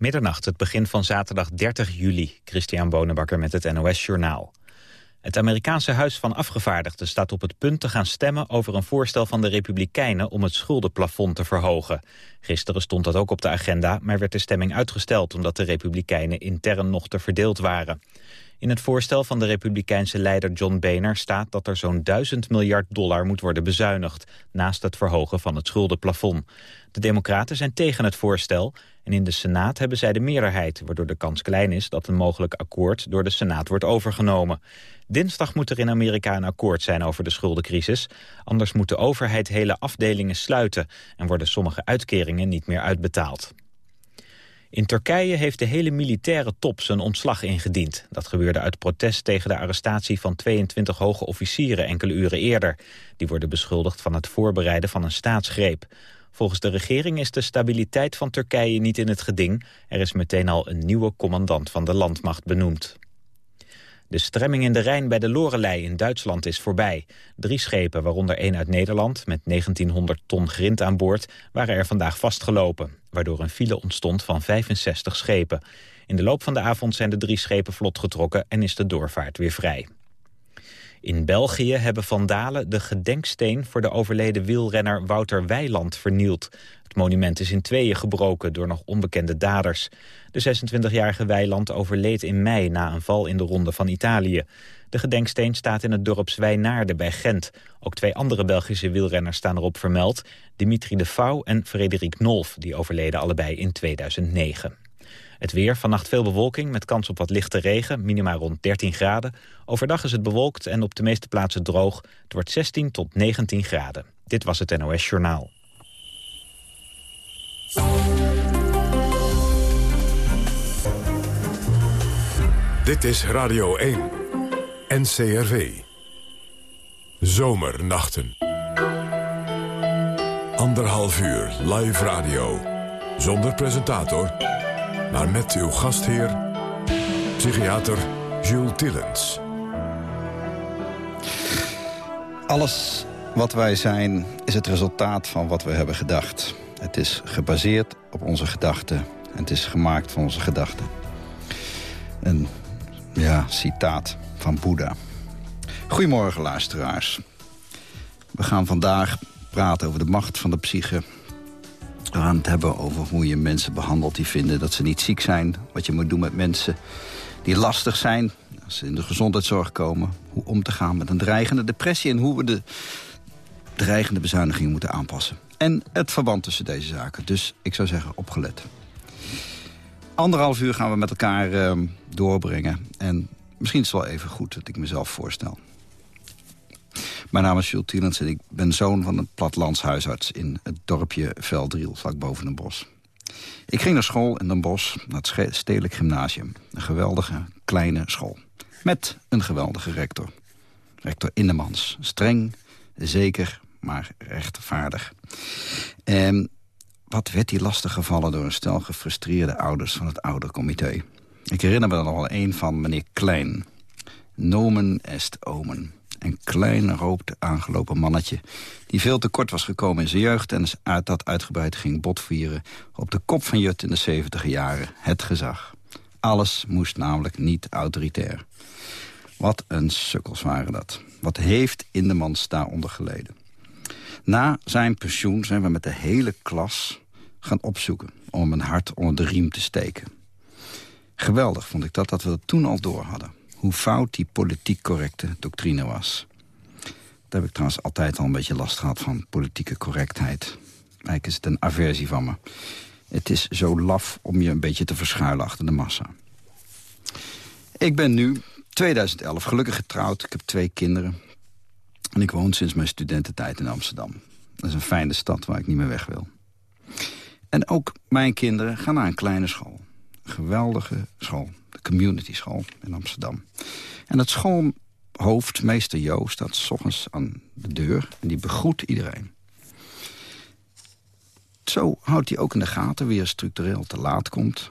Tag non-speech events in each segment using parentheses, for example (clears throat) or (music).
Middernacht, het begin van zaterdag 30 juli. Christian Bonenbakker met het NOS Journaal. Het Amerikaanse Huis van Afgevaardigden staat op het punt te gaan stemmen over een voorstel van de Republikeinen om het schuldenplafond te verhogen. Gisteren stond dat ook op de agenda, maar werd de stemming uitgesteld omdat de Republikeinen intern nog te verdeeld waren. In het voorstel van de republikeinse leider John Boehner staat dat er zo'n 1000 miljard dollar moet worden bezuinigd, naast het verhogen van het schuldenplafond. De democraten zijn tegen het voorstel en in de Senaat hebben zij de meerderheid, waardoor de kans klein is dat een mogelijk akkoord door de Senaat wordt overgenomen. Dinsdag moet er in Amerika een akkoord zijn over de schuldencrisis, anders moet de overheid hele afdelingen sluiten en worden sommige uitkeringen niet meer uitbetaald. In Turkije heeft de hele militaire top zijn ontslag ingediend. Dat gebeurde uit protest tegen de arrestatie van 22 hoge officieren enkele uren eerder. Die worden beschuldigd van het voorbereiden van een staatsgreep. Volgens de regering is de stabiliteit van Turkije niet in het geding. Er is meteen al een nieuwe commandant van de landmacht benoemd. De stremming in de Rijn bij de Lorelei in Duitsland is voorbij. Drie schepen, waaronder één uit Nederland... met 1900 ton grind aan boord, waren er vandaag vastgelopen... waardoor een file ontstond van 65 schepen. In de loop van de avond zijn de drie schepen vlot getrokken... en is de doorvaart weer vrij. In België hebben vandalen de gedenksteen voor de overleden wielrenner Wouter Weiland vernield. Het monument is in tweeën gebroken door nog onbekende daders. De 26-jarige Weiland overleed in mei na een val in de ronde van Italië. De gedenksteen staat in het dorp Zwijnaarden bij Gent. Ook twee andere Belgische wielrenners staan erop vermeld. Dimitri de Vouw en Frederik Nolf, die overleden allebei in 2009. Het weer, vannacht veel bewolking met kans op wat lichte regen, minima rond 13 graden. Overdag is het bewolkt en op de meeste plaatsen droog. Het wordt 16 tot 19 graden. Dit was het NOS Journaal. Dit is Radio 1. NCRV. Zomernachten. Anderhalf uur live radio. Zonder presentator maar met uw gastheer, psychiater Jules Tillens. Alles wat wij zijn is het resultaat van wat we hebben gedacht. Het is gebaseerd op onze gedachten. En het is gemaakt van onze gedachten. Een ja, citaat van Boeddha. Goedemorgen luisteraars. We gaan vandaag praten over de macht van de psyche we gaan het hebben over hoe je mensen behandelt die vinden dat ze niet ziek zijn. Wat je moet doen met mensen die lastig zijn. Als ze in de gezondheidszorg komen. Hoe om te gaan met een dreigende depressie. En hoe we de dreigende bezuinigingen moeten aanpassen. En het verband tussen deze zaken. Dus ik zou zeggen, opgelet. Anderhalf uur gaan we met elkaar uh, doorbrengen. En misschien is het wel even goed dat ik mezelf voorstel. Mijn naam is Jules Tielens en ik ben zoon van een plattelandshuisarts... in het dorpje Veldriel, vlak boven een bos. Ik ging naar school in Den Bosch, naar het Stedelijk Gymnasium. Een geweldige, kleine school. Met een geweldige rector. Rector Innemans. Streng, zeker, maar rechtvaardig. En wat werd die lastig gevallen door een stel gefrustreerde ouders van het oudercomité. Ik herinner me dan wel een van meneer Klein. Nomen est omen. Een klein, rood aangelopen mannetje... die veel te kort was gekomen in zijn jeugd... en uit dat uitgebreid ging botvieren op de kop van Jut in de 70 jaren. Het gezag. Alles moest namelijk niet autoritair. Wat een sukkels waren dat. Wat heeft Indemans daaronder geleden? Na zijn pensioen zijn we met de hele klas gaan opzoeken... om een hart onder de riem te steken. Geweldig vond ik dat, dat we dat toen al door hadden hoe fout die politiek correcte doctrine was. Daar heb ik trouwens altijd al een beetje last gehad van politieke correctheid. Eigenlijk is het een aversie van me. Het is zo laf om je een beetje te verschuilen achter de massa. Ik ben nu 2011 gelukkig getrouwd. Ik heb twee kinderen. En ik woon sinds mijn studententijd in Amsterdam. Dat is een fijne stad waar ik niet meer weg wil. En ook mijn kinderen gaan naar een kleine school. Een geweldige school de community school in Amsterdam. En het schoolhoofd, meester Jo, staat s ochtends aan de deur... en die begroet iedereen. Zo houdt hij ook in de gaten wie er structureel te laat komt.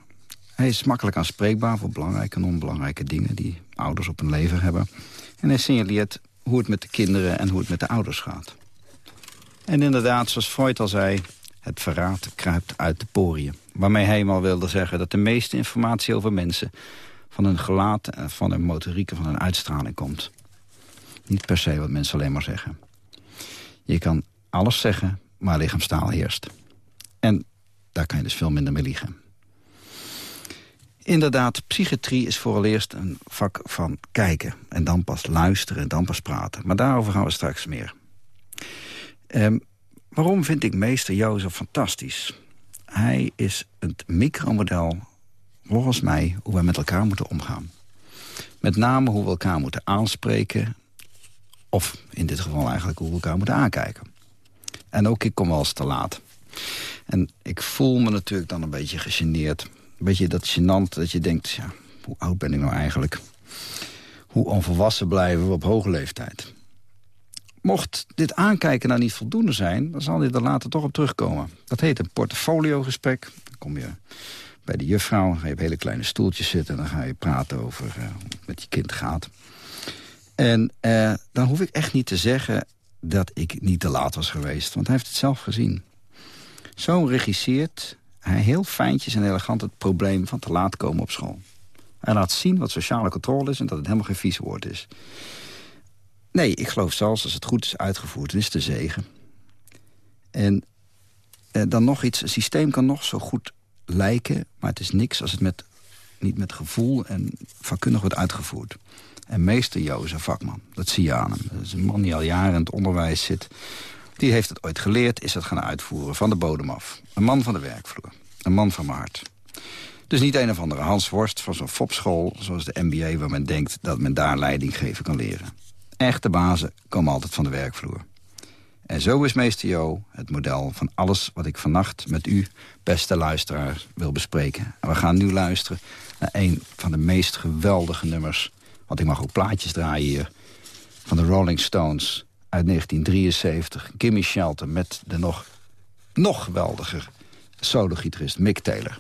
Hij is makkelijk aanspreekbaar voor belangrijke en onbelangrijke dingen... die ouders op hun leven hebben. En hij signaleert hoe het met de kinderen en hoe het met de ouders gaat. En inderdaad, zoals Freud al zei... Het verraad kruipt uit de poriën. Waarmee hij eenmaal wilde zeggen dat de meeste informatie over mensen... van hun gelaat en van hun motoriek en van hun uitstraling komt. Niet per se wat mensen alleen maar zeggen. Je kan alles zeggen, maar lichaamstaal heerst. En daar kan je dus veel minder mee liegen. Inderdaad, psychiatrie is vooral een vak van kijken. En dan pas luisteren en dan pas praten. Maar daarover gaan we straks meer. Um, waarom vind ik meester Jozef fantastisch? Hij is het micromodel, volgens mij, hoe wij met elkaar moeten omgaan. Met name hoe we elkaar moeten aanspreken... of in dit geval eigenlijk hoe we elkaar moeten aankijken. En ook ik kom wel eens te laat. En ik voel me natuurlijk dan een beetje gegeneerd. Een beetje dat gênant dat je denkt, ja, hoe oud ben ik nou eigenlijk? Hoe onvolwassen blijven we op hoge leeftijd? Mocht dit aankijken nou niet voldoende zijn... dan zal dit er later toch op terugkomen. Dat heet een portfoliogesprek. Dan kom je bij de juffrouw, ga je op hele kleine stoeltjes zitten... en dan ga je praten over uh, hoe het met je kind gaat. En uh, dan hoef ik echt niet te zeggen dat ik niet te laat was geweest. Want hij heeft het zelf gezien. Zo regisseert hij heel fijntjes en elegant het probleem van te laat komen op school. Hij laat zien wat sociale controle is en dat het helemaal geen vies woord is. Nee, ik geloof zelfs als het goed is uitgevoerd, is de zegen. En eh, dan nog iets, het systeem kan nog zo goed lijken... maar het is niks als het met, niet met gevoel en vakkundig wordt uitgevoerd. En meester Jo is een vakman, dat zie je aan hem. Dat is een man die al jaren in het onderwijs zit. Die heeft het ooit geleerd, is het gaan uitvoeren, van de bodem af. Een man van de werkvloer, een man van mijn hart. Dus niet een of andere Hans Worst van zo'n fopschool... zoals de MBA, waar men denkt dat men daar leiding geven kan leren. Echte bazen komen altijd van de werkvloer. En zo is meester Jo het model van alles wat ik vannacht met u, beste luisteraar, wil bespreken. En we gaan nu luisteren naar een van de meest geweldige nummers... want ik mag ook plaatjes draaien hier... van de Rolling Stones uit 1973. Gimme Shelter met de nog, nog geweldiger solo-gitarist Mick Taylor.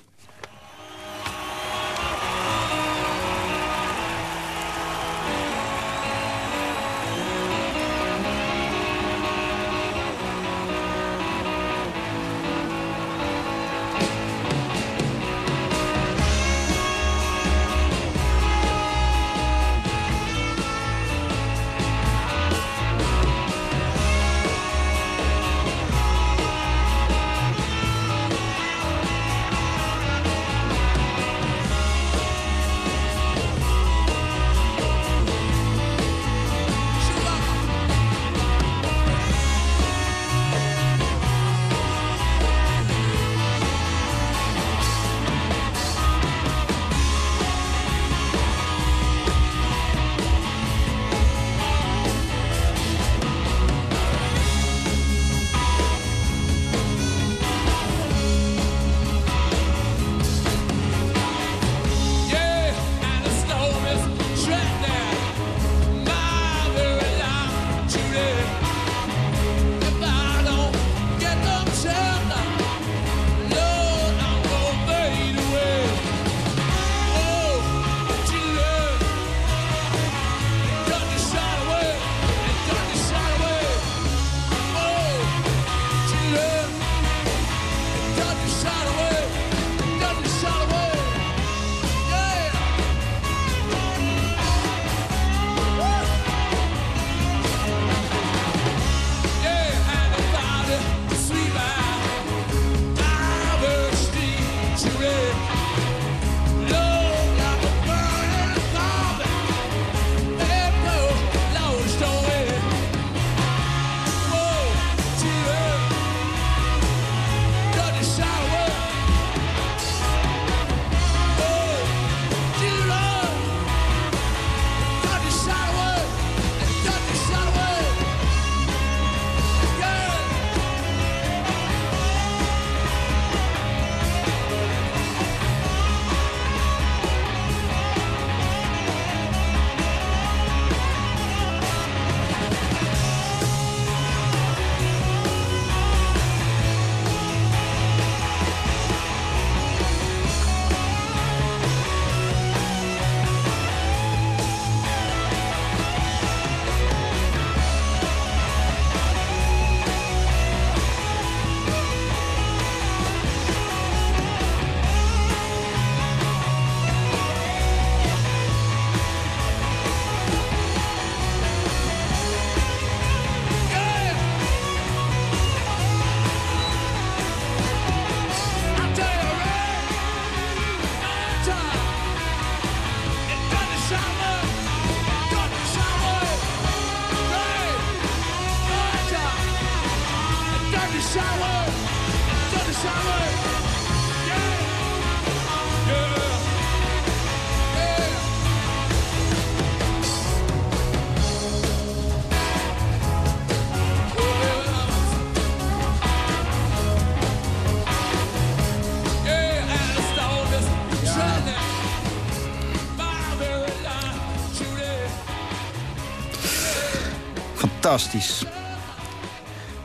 Fantastisch.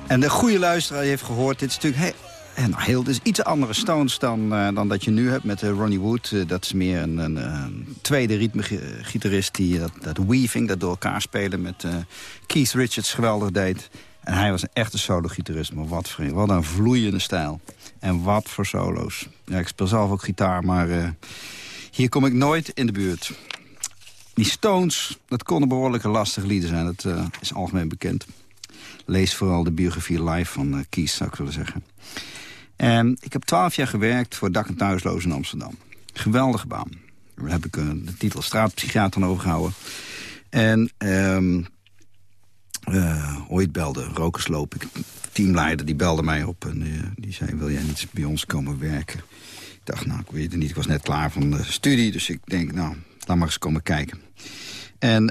En de goede luisteraar heeft gehoord, dit is natuurlijk en nou, heel, iets andere Stones dan, uh, dan dat je nu hebt met uh, Ronnie Wood. Uh, dat is meer een, een, een tweede ritmegitarist die dat, dat weaving, dat door elkaar spelen met Keith Richards geweldig deed. En hij was een echte solo-gitarist, maar wat, vriend, wat een vloeiende stijl. En wat voor solo's. Ja, ik speel zelf ook gitaar, maar hier kom ik nooit in de buurt. Die Stones, dat konden behoorlijke lastige lieden zijn. Dat is algemeen bekend. Lees vooral de biografie live van Keith, zou ik willen zeggen. En ik heb twaalf jaar gewerkt voor dak- en thuislozen in Amsterdam. Geweldige baan. Daar heb ik uh, de titel straatpsychiater overgehouden. En uh, ooit belde Rokersloop, ik, teamleider, die belde mij op. En die zei, wil jij niet bij ons komen werken? Ik dacht, nou, ik weet het niet. Ik was net klaar van de studie. Dus ik denk, nou, laat maar eens komen kijken. En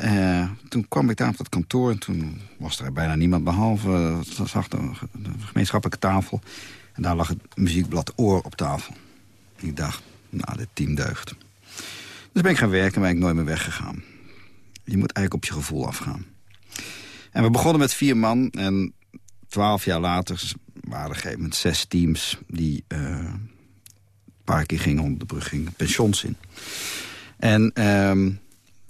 toen kwam ik daar op dat kantoor. En toen was er bijna niemand behalve... zag de, gemeenschappelijke tafel. En daar lag het muziekblad Oor op tafel. Ik dacht, nou, dit team deugt. Dus ben ik gaan werken en ben ik nooit meer weggegaan. Je moet eigenlijk op je gevoel afgaan. En we begonnen met vier man en twaalf jaar later waren er een gegeven moment zes teams... die uh, een paar keer gingen onder de brug, gingen pensions in. En uh,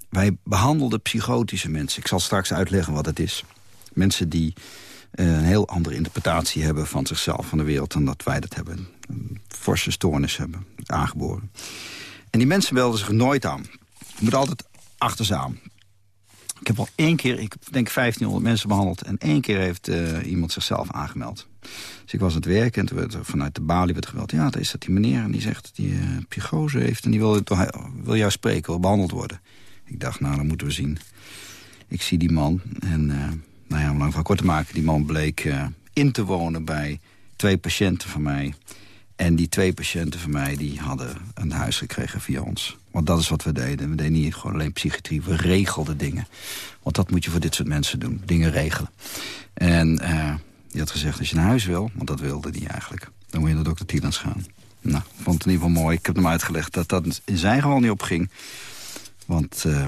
wij behandelden psychotische mensen. Ik zal straks uitleggen wat het is. Mensen die eh, een heel andere interpretatie hebben van zichzelf, van de wereld... dan dat wij dat hebben. Een forse stoornis hebben, aangeboren. En die mensen belden zich nooit aan. Je moet altijd achter ze aan. Ik heb al één keer, ik denk 1500 mensen behandeld... en één keer heeft uh, iemand zichzelf aangemeld. Dus ik was aan het werken en toen werd er vanuit de balie werd geweld. Ja, dat is dat die meneer en die zegt dat hij psychose heeft... en die wil, wil jou spreken, wil behandeld worden. Ik dacht, nou, dan moeten we zien. Ik zie die man en... Uh, nou ja, om lang van kort te maken, die man bleek in te wonen bij twee patiënten van mij. En die twee patiënten van mij die hadden een huis gekregen via ons. Want dat is wat we deden. We deden niet gewoon alleen psychiatrie, we regelden dingen. Want dat moet je voor dit soort mensen doen, dingen regelen. En uh, die had gezegd, als je naar huis wil, want dat wilde die eigenlijk... dan moet je naar dokter Tielans gaan. Nou, vond het in ieder geval mooi. Ik heb hem uitgelegd dat dat in zijn geval niet opging. Want uh,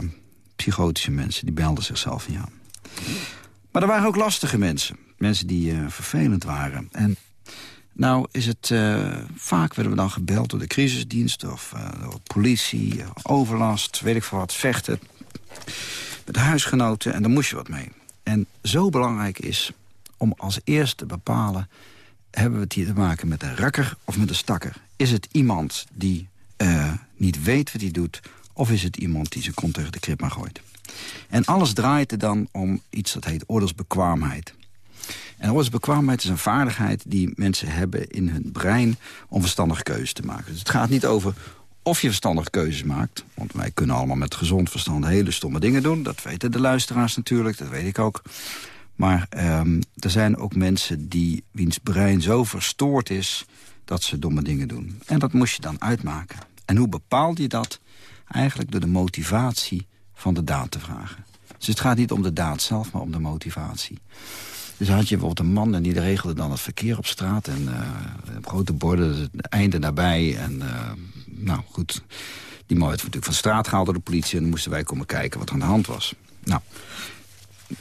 psychotische mensen, die belden zichzelf niet aan. Maar er waren ook lastige mensen. Mensen die uh, vervelend waren. En nou is het... Uh, vaak werden we dan gebeld door de crisisdienst... of uh, door politie, overlast, weet ik veel wat, vechten. Met huisgenoten en daar moest je wat mee. En zo belangrijk is om als eerste te bepalen... hebben we het hier te maken met een rakker of met een stakker? Is het iemand die niet weet wat hij doet... of is het iemand die zijn kont tegen de krip maar gooit? En alles draait er dan om iets dat heet oordeelsbekwaamheid. En oordeelsbekwaamheid is een vaardigheid die mensen hebben in hun brein... om verstandige keuzes te maken. Dus het gaat niet over of je verstandige keuzes maakt. Want wij kunnen allemaal met gezond verstand hele stomme dingen doen. Dat weten de luisteraars natuurlijk, dat weet ik ook. Maar um, er zijn ook mensen die, wiens brein zo verstoord is... dat ze domme dingen doen. En dat moest je dan uitmaken. En hoe bepaal je dat? Eigenlijk door de motivatie van de daad te vragen. Dus het gaat niet om de daad zelf, maar om de motivatie. Dus had je bijvoorbeeld een man en die regelde dan het verkeer op straat... en uh, grote borden, het einde daarbij. En uh, nou goed, die man werd natuurlijk van straat gehaald door de politie... en dan moesten wij komen kijken wat er aan de hand was. Nou,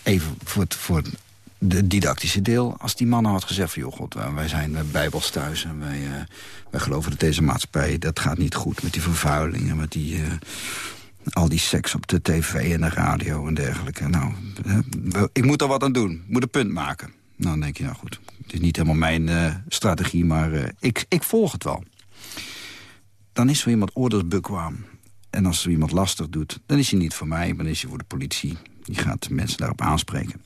even voor het, voor het didactische deel. Als die man nou had gezegd van... joh, god, wij zijn bijbels thuis en wij, uh, wij geloven dat deze maatschappij... dat gaat niet goed met die vervuiling en met die al die seks op de tv en de radio en dergelijke. Nou, ik moet er wat aan doen. Ik moet een punt maken. Nou, dan denk je, nou goed, het is niet helemaal mijn uh, strategie, maar uh, ik, ik volg het wel. Dan is zo iemand oordeelsbekwaam. En als er iemand lastig doet, dan is hij niet voor mij, dan is hij voor de politie. Die gaat mensen daarop aanspreken.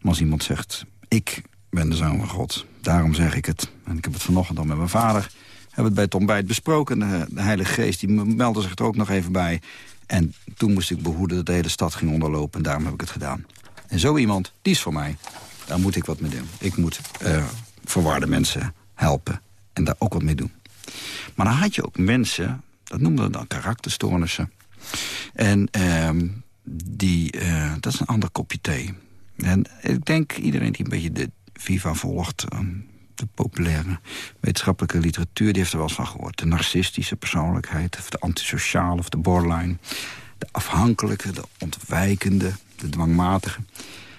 Maar als iemand zegt, ik ben de zoon van God, daarom zeg ik het. En ik heb het vanochtend al met mijn vader hebben het bij het ontbijt besproken. De, de Heilige Geest die meldde zich er ook nog even bij. En toen moest ik behoeden dat de hele stad ging onderlopen. En daarom heb ik het gedaan. En zo iemand, die is voor mij. Daar moet ik wat mee doen. Ik moet uh, verwarde mensen helpen. En daar ook wat mee doen. Maar dan had je ook mensen, dat noemden we dan karakterstoornissen. En uh, die, uh, dat is een ander kopje thee. En ik denk iedereen die een beetje de Viva volgt... Ehm, de populaire wetenschappelijke literatuur... die heeft er wel eens van gehoord. De narcistische persoonlijkheid, of de antisociale of de borderline. De afhankelijke, de ontwijkende, de dwangmatige.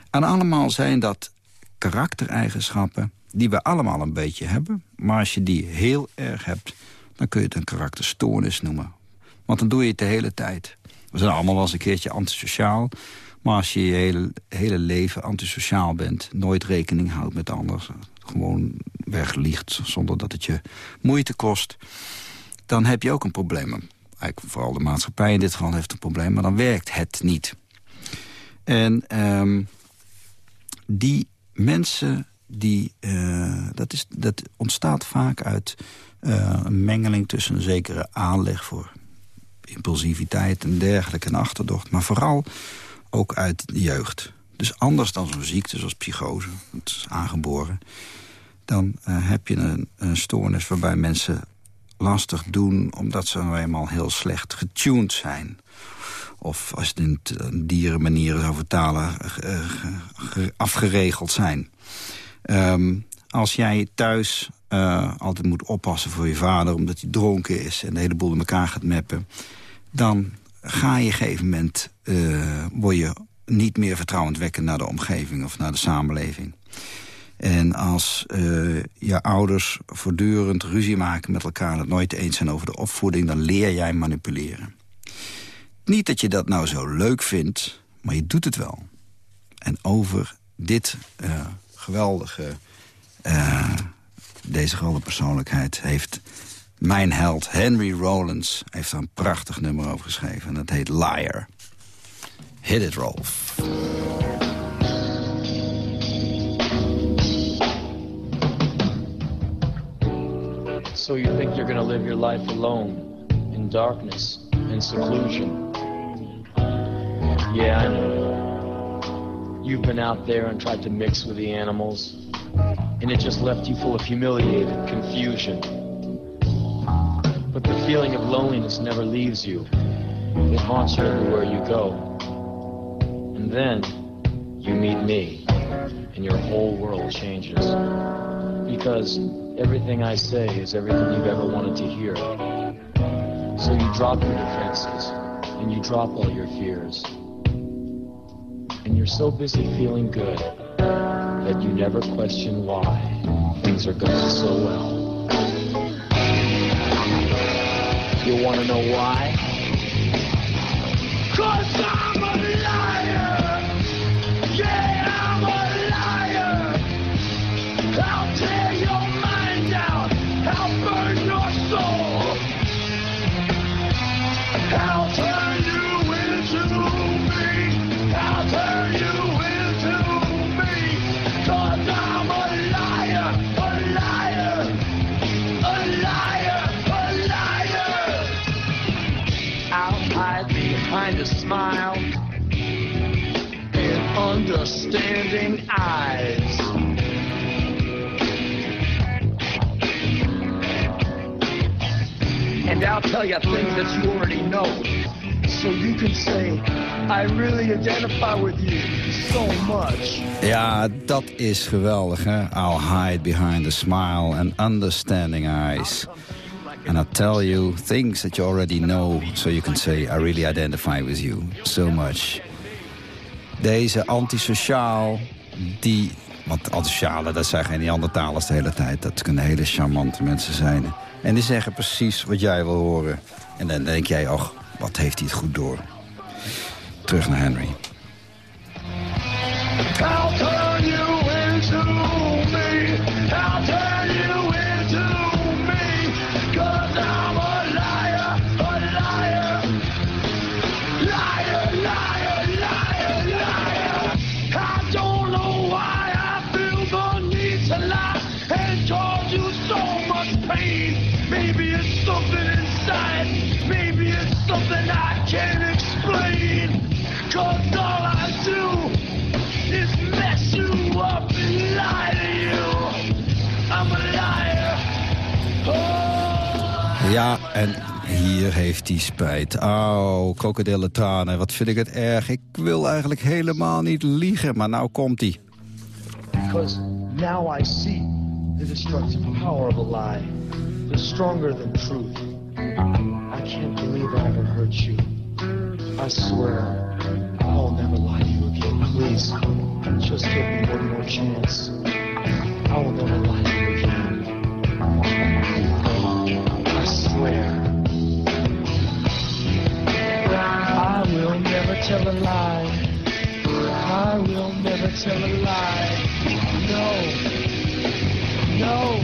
En allemaal zijn dat karaktereigenschappen die we allemaal een beetje hebben. Maar als je die heel erg hebt, dan kun je het een karakterstoornis noemen. Want dan doe je het de hele tijd. We zijn allemaal wel eens een keertje antisociaal. Maar als je je hele, hele leven antisociaal bent... nooit rekening houdt met anders... gewoon wegliegt zonder dat het je moeite kost... dan heb je ook een probleem. Eigenlijk vooral de maatschappij in dit geval heeft een probleem... maar dan werkt het niet. En um, die mensen, die, uh, dat, is, dat ontstaat vaak uit uh, een mengeling tussen een zekere aanleg voor impulsiviteit en dergelijke en achterdocht. Maar vooral ook uit de jeugd. Dus anders dan zo'n ziekte zoals psychose, het is aangeboren... dan uh, heb je een, een, stoornis waarbij mensen lastig doen... omdat ze nou eenmaal heel slecht getuned zijn. Of als je het in dierenmanieren zou vertalen, afgeregeld zijn. Um, als jij thuis altijd moet oppassen voor je vader... omdat hij dronken is en de hele boel in elkaar gaat meppen... dan ga je op een gegeven moment... Word je niet meer vertrouwend wekken naar de omgeving of naar de samenleving. En als uh, je ouders voortdurend ruzie maken met elkaar... en het nooit eens zijn over de opvoeding... dan leer jij manipuleren. Niet dat je dat nou zo leuk vindt, maar je doet het wel. En over dit uh, geweldige... Uh, deze geweldige persoonlijkheid heeft mijn held Henry Rollins... heeft er een prachtig nummer over geschreven. En dat heet Liar. Hit it, Rolf. So you think you're gonna live your life alone, in darkness, in seclusion. Yeah, I know. You've been out there and tried to mix with the animals, and it just left you full of humiliated confusion. But the feeling of loneliness never leaves you. It haunts you everywhere you go. And then you meet me, and your whole world changes. Because everything I say is everything you've ever wanted to hear. So you drop your defenses, and you drop all your fears. And you're so busy feeling good that you never question why things are going so well. You want to know why? Cause I'm a smile and understanding eyes. And I'll tell you things that you already know. So you can say, I really identify with you so much. Ja, dat is geweldig, hè? I'll hide behind a smile and understanding eyes. And I'll tell you things that you already know... so you can say, I really identify with you so much. Deze antisociaal, die... Want antisocialen, dat zijn geen Neandertalers de hele tijd. Dat kunnen hele charmante mensen zijn. En die zeggen precies wat jij wil horen. En dan denk jij, ach, wat heeft hij het goed door. Terug naar Henry. Ja, en hier heeft hij spijt. Auw, krokodillentranen, wat vind ik het erg. Ik wil eigenlijk helemaal niet liegen, maar nou komt hij. Because now I see the destructive power of a lie. The stronger than truth. I can't believe I ever hurt you. I swear I'll never lie to you again. Please, Just give me one more chance. I will never lie to you again. Tell a lie. I will never tell a lie. No. No.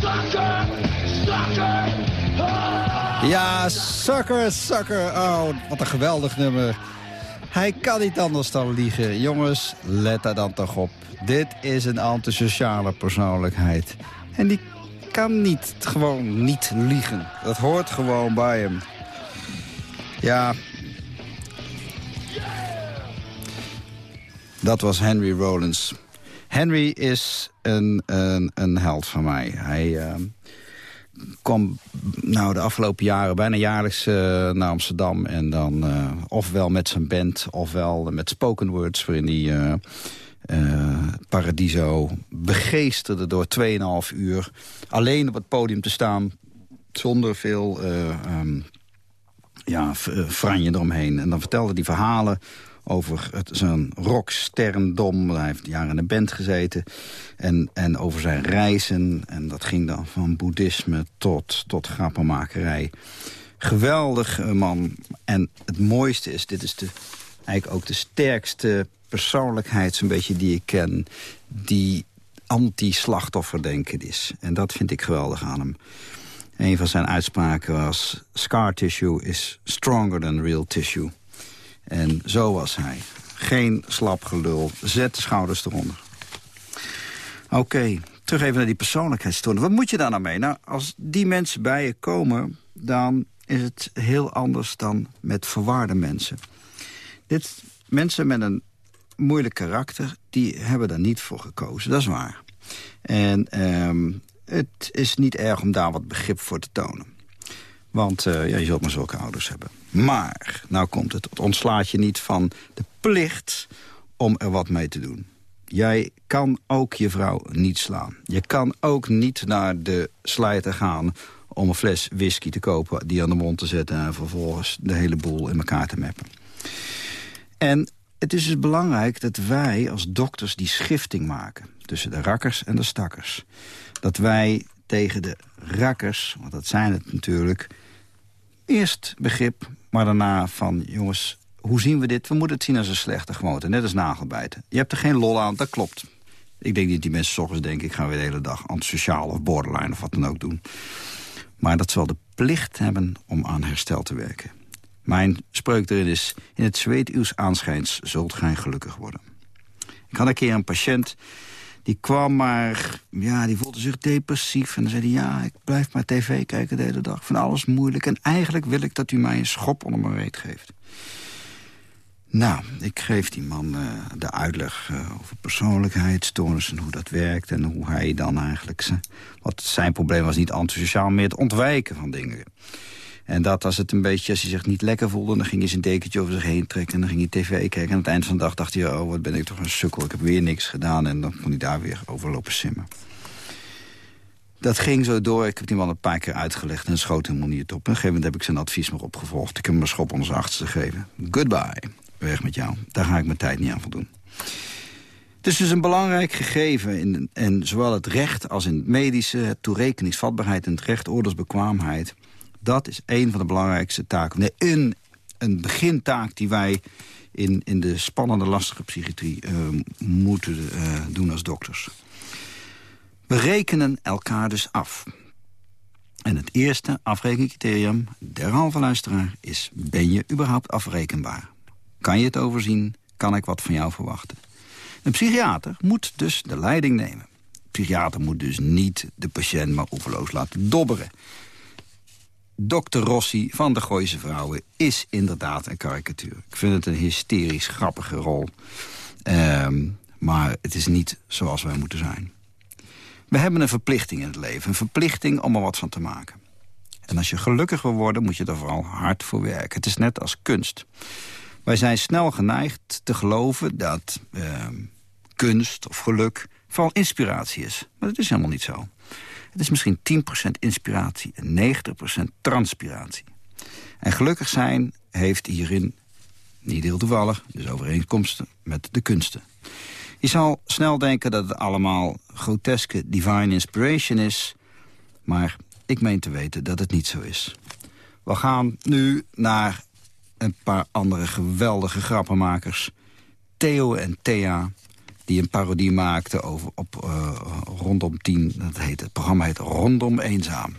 Sucker! Ja, sucker, sucker. Oh, wat een geweldig nummer. Hij kan niet anders dan liegen. Jongens, let daar dan toch op. Dit is een antisociale persoonlijkheid. En die kan niet, gewoon niet liegen. Dat hoort gewoon bij hem. Ja. Dat was Henry Rollins. Henry is een, een, een held van mij. Hij uh, kwam nou, de afgelopen jaren bijna jaarlijks uh, naar Amsterdam. En dan uh, ofwel met zijn band, ofwel met spoken words... waarin hij Paradiso begeesterde door 2,5 uur... alleen op het podium te staan, zonder veel um, ja, franje eromheen. En dan vertelde hij verhalen over het, zijn rocksterrendom. Hij heeft jaren in een band gezeten. En, en over zijn reizen. En dat ging dan van boeddhisme tot, tot grappenmakerij. Geweldig man. En het mooiste is, dit is de, eigenlijk ook de sterkste persoonlijkheid... zo'n beetje die ik ken, die anti-slachtofferdenken is. En dat vind ik geweldig aan hem. Een van zijn uitspraken was... scar tissue is stronger than real tissue. En zo was hij. Geen slap gelul. Zet de schouders eronder. Oké, terug even naar die persoonlijkheidstoon. Wat moet je daar nou mee? Nou, als die mensen bij je komen... dan is het heel anders dan met verwaarde mensen. Dit, mensen met een moeilijk karakter... die hebben daar niet voor gekozen, dat is waar. En um, het is niet erg om daar wat begrip voor te tonen. Want uh, ja, je zult maar zulke ouders hebben. Maar, nou komt het, het ontslaat je niet van de plicht om er wat mee te doen. Jij kan ook je vrouw niet slaan. Je kan ook niet naar de slijter gaan om een fles whisky te kopen... die aan de mond te zetten en vervolgens de hele boel in elkaar te meppen. En het is dus belangrijk dat wij als dokters die schifting maken... tussen de rakkers en de stakkers. Dat wij tegen de rakkers, want dat zijn het natuurlijk... eerst begrip, maar daarna van... jongens, hoe zien we dit? We moeten het zien als een slechte gewoonte, net als nagelbijten. Je hebt er geen lol aan, dat klopt. Ik denk niet dat die mensen ochtends denken... ik ga weer de hele dag antisociaal of borderline of wat dan ook doen. Maar dat zal de plicht hebben om aan herstel te werken. Mijn spreuk erin is... in het zweet uw aanschijns zult gij gelukkig worden. Ik had een keer een patiënt die kwam maar, ja, die voelde zich depressief. En dan zei hij, ja, ik blijf maar tv kijken de hele dag. Van alles moeilijk. En eigenlijk wil ik dat u mij een schop onder mijn reet geeft. Nou, ik geef die man uh, de uitleg uh, over persoonlijkheidsstoornissen... en hoe dat werkt en hoe hij dan eigenlijk... wat zijn probleem was niet antisociaal, meer het ontwijken van dingen. En dat als het een beetje, als hij zich niet lekker voelde... dan ging hij zijn dekentje over zich heen trekken en dan ging hij tv kijken. En aan het eind van de dag dacht hij, oh, wat ben ik toch een sukkel. Ik heb weer niks gedaan en dan kon hij daar weer overlopen simmen. Dat ging zo door. Ik heb die man een paar keer uitgelegd en schoot helemaal niet op. Op een gegeven moment heb ik zijn advies maar opgevolgd. Ik heb hem een schop onder zijn achterste gegeven. Goodbye. Weg met jou. Daar ga ik mijn tijd niet aan voldoen. Het is dus een belangrijk gegeven in en zowel het recht als in het medische... toerekeningsvatbaarheid en het recht. Dat is een van de belangrijkste taken. Nee, een, een begintaak die wij in, in de spannende, lastige psychiatrie uh, moeten uh, doen als dokters. We rekenen elkaar dus af. En het eerste afrekencriterium, derhalve luisteraar, is... ben je überhaupt afrekenbaar? Kan je het overzien? Kan ik wat van jou verwachten? Een psychiater moet dus de leiding nemen. De psychiater moet dus niet de patiënt maar laten dobberen. Dr. Rossi van de Gooise Vrouwen is inderdaad een karikatuur. Ik vind het een hysterisch grappige rol. Um, maar het is niet zoals wij moeten zijn. We hebben een verplichting in het leven. Een verplichting om er wat van te maken. En als je gelukkig wil worden, moet je er vooral hard voor werken. Het is net als kunst. Wij zijn snel geneigd te geloven dat uh, kunst of geluk vooral inspiratie is. Maar dat is helemaal niet zo. Het is misschien 10% inspiratie en 90% transpiratie. En gelukkig zijn heeft hierin, niet heel toevallig... dus overeenkomsten met de kunsten. Je zal snel denken dat het allemaal groteske divine inspiration is... maar ik meen te weten dat het niet zo is. We gaan nu naar een paar andere geweldige grappenmakers. Theo en Thea, die een parodie maakten over, op uh, Rondom 10. Dat heet, het programma heet Rondom Eenzaam.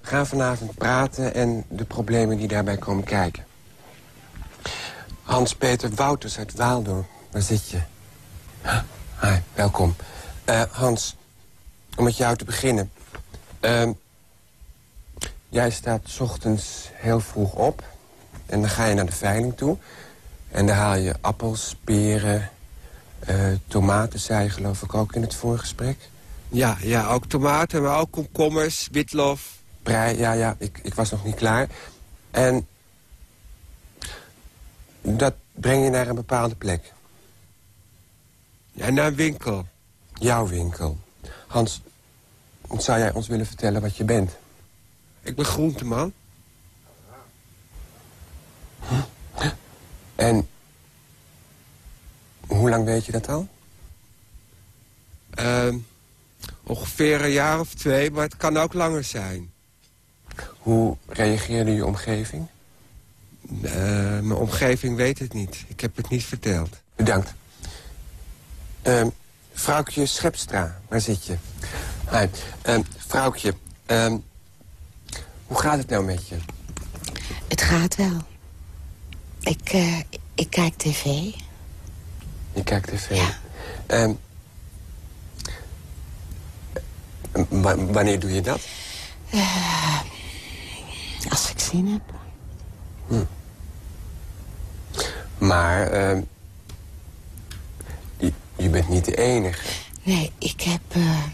We gaan vanavond praten en de problemen die daarbij komen kijken. Hans-Peter Wouters uit Waaldorp, waar zit je? Hi, welkom. Uh, Hans, om met jou te beginnen. Uh, jij staat ochtends heel vroeg op. En dan ga je naar de veiling toe. En dan haal je appels, peren, tomaten, zei geloof ik ook in het voorgesprek. Ja, ja, ook tomaten, maar ook komkommers, witlof. Prei, ja, ja, ik, ik was nog niet klaar. En dat breng je naar een bepaalde plek. Ja, naar een winkel. Jouw winkel. Hans, zou jij ons willen vertellen wat je bent? Ik ben groenteman. En hoe lang weet je dat al? Uh, ongeveer een jaar of twee, maar het kan ook langer zijn. Hoe reageerde je omgeving? Uh, mijn omgeving weet het niet. Ik heb het niet verteld. Bedankt. Uh, vrouwtje Schepstra, waar zit je? Hi. Uh, vrouwtje, ehm, hoe gaat het nou met je? Het gaat wel. Ik, uh, ik kijk tv. Je kijkt tv? Ja. Um, wanneer doe je dat? Uh, als ik zin heb. Hm. Maar uh, je, je, bent niet de enige. Nee, ik heb uh,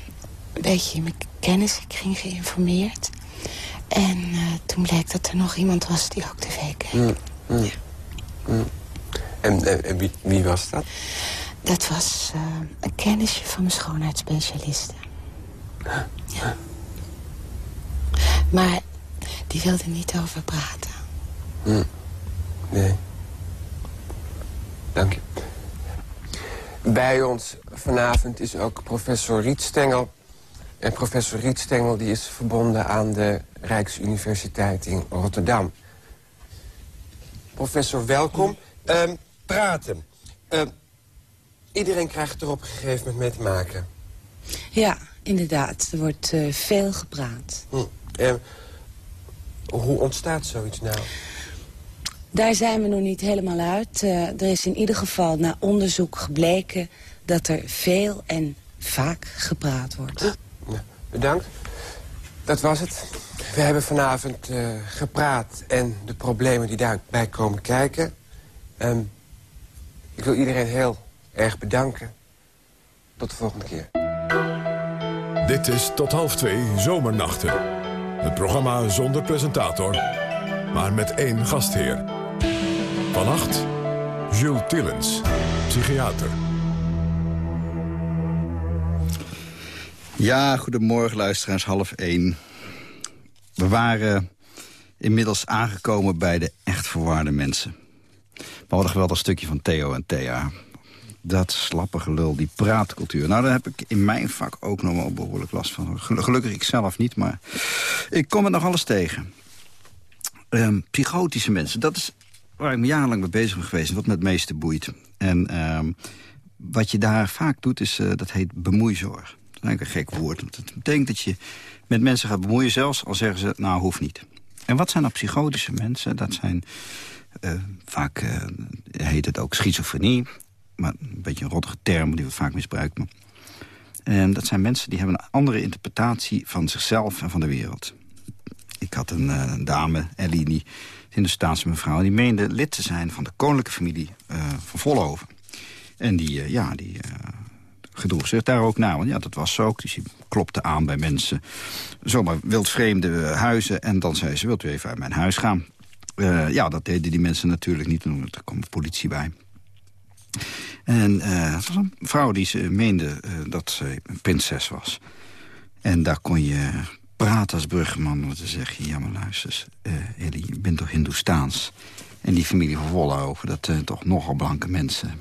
een beetje in mijn kenniskring geïnformeerd. En uh, toen bleek dat er nog iemand was die ook tv keek. Hm. Hm. Ja. Hm. En, en wie, wie, was dat? Dat was een kennisje van mijn schoonheidsspecialiste. Ja. Maar die wilde niet over praten. Hm. Nee. Dank je. Bij ons vanavond is ook professor Rietstengel. En professor Rietstengel die is verbonden aan de Rijksuniversiteit in Rotterdam. Professor, welkom. Um, praten. Um, iedereen krijgt er op een gegeven moment mee te maken. Ja, inderdaad. Er wordt uh, veel gepraat. Hm. Um, hoe ontstaat zoiets nou? Daar zijn we nog niet helemaal uit. Er is in ieder geval na onderzoek gebleken dat er veel en vaak gepraat wordt. Ja, bedankt. Dat was het. We hebben vanavond uh, gepraat en de problemen die daarbij komen kijken. Um, ik wil iedereen heel erg bedanken. Tot de volgende keer. Dit is tot half twee zomernachten. Het programma zonder presentator, maar met één gastheer. Vannacht, Jules Tillens, psychiater. Ja, goedemorgen luisteraars, half één. We waren inmiddels aangekomen bij de echt verwaarde mensen. Maar wat een geweldig stukje van Theo en Thea. Dat slappe gelul, die praatcultuur. Nou, daar heb ik in mijn vak ook nog wel behoorlijk last van. Gelukkig ik zelf niet, maar ik kom het nog alles tegen. Um, psychotische mensen, dat is waar ik me jarenlang mee bezig ben geweest... wat me het meeste boeit. En um, wat je daar vaak doet, is, uh, dat heet bemoeizorg. Dat is eigenlijk een gek woord. Want het betekent dat je met mensen gaat bemoeien... zelfs al zeggen ze, nou, hoeft niet. En wat zijn nou psychotische mensen? Dat zijn... Uh, vaak uh, heet het ook schizofrenie. Maar een beetje een rottige term die we vaak misbruiken. En dat zijn mensen die hebben een andere interpretatie van zichzelf en van de wereld. Ik had een, een dame, Ellie, die in de staatse mevrouw... die meende lid te zijn van de koninklijke familie van Vollenhoven. En die, ja, die gedroeg zich daar ook naar. Want ja, dat was ze ook. Dus die klopte aan bij mensen. Zomaar wildvreemde huizen. En dan zei ze, wilt u even uit mijn huis gaan? Uh, ja, dat deden die mensen natuurlijk niet. Er kwam politie bij. En uh, het was een vrouw die ze meende uh, dat ze een prinses was. En daar kon je praten als burgerman. om te zeggen, ja maar luister, je bent toch Hindoestaans? En die familie van Vollenhoven, dat zijn toch nogal blanke mensen.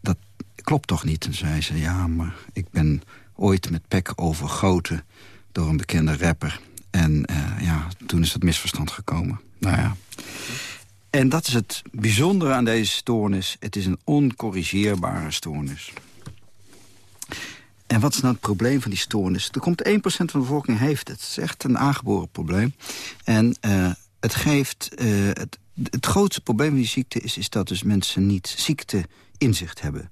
Dat klopt toch niet? En zei ze, ja, maar ik ben ooit met pek overgoten door een bekende rapper. En uh, ja, toen is het misverstand gekomen. Nou ja. En dat is het bijzondere aan deze stoornis. Het is een oncorrigeerbare stoornis. En wat is nou het probleem van die stoornis? Er komt 1% van de bevolking heeft het. Het is echt een aangeboren probleem. En uh, het geeft... Het, het grootste probleem van die ziekte is, is dat dus mensen niet ziekte inzicht hebben.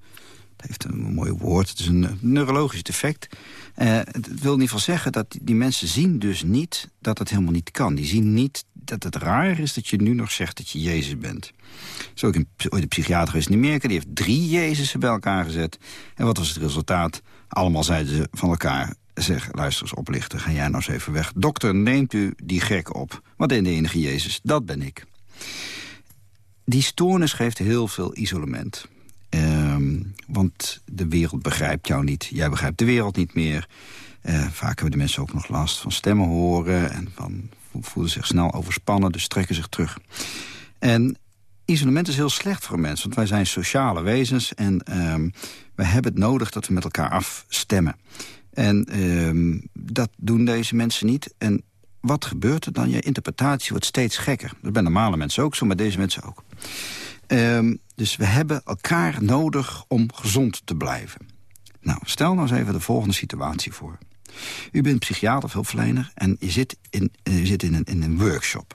Heeft een mooi woord, het is een neurologisch defect. Uh, het wil in ieder geval zeggen dat die mensen zien dus niet dat het helemaal niet kan. Die zien niet dat het raar is dat je nu nog zegt dat je Jezus bent. Zo ik een, ooit een psychiater is in Amerika, die heeft drie Jezusen bij elkaar gezet. En wat was het resultaat? Allemaal zeiden ze van elkaar, zeg, luister eens oplichten, ga jij nou eens even weg. Dokter, neemt u die gek op. Wat in de enige Jezus, dat ben ik. Die stoornis geeft heel veel isolement. Want de wereld begrijpt jou niet. Jij begrijpt de wereld niet meer. Uh, vaak hebben de mensen ook nog last van stemmen horen... en van, voelen zich snel overspannen, dus trekken zich terug. En isolement is heel slecht voor mensen, want wij zijn sociale wezens... en um, wij hebben het nodig dat we met elkaar afstemmen. En um, dat doen deze mensen niet. En wat gebeurt er dan? Je interpretatie wordt steeds gekker. Dat bij normale mensen ook zo, maar deze mensen ook. Um, dus we hebben elkaar nodig om gezond te blijven. Nou, stel nou eens even de volgende situatie voor. U bent psychiater hulpverlener en je zit in, uh, je zit in, een, in een workshop.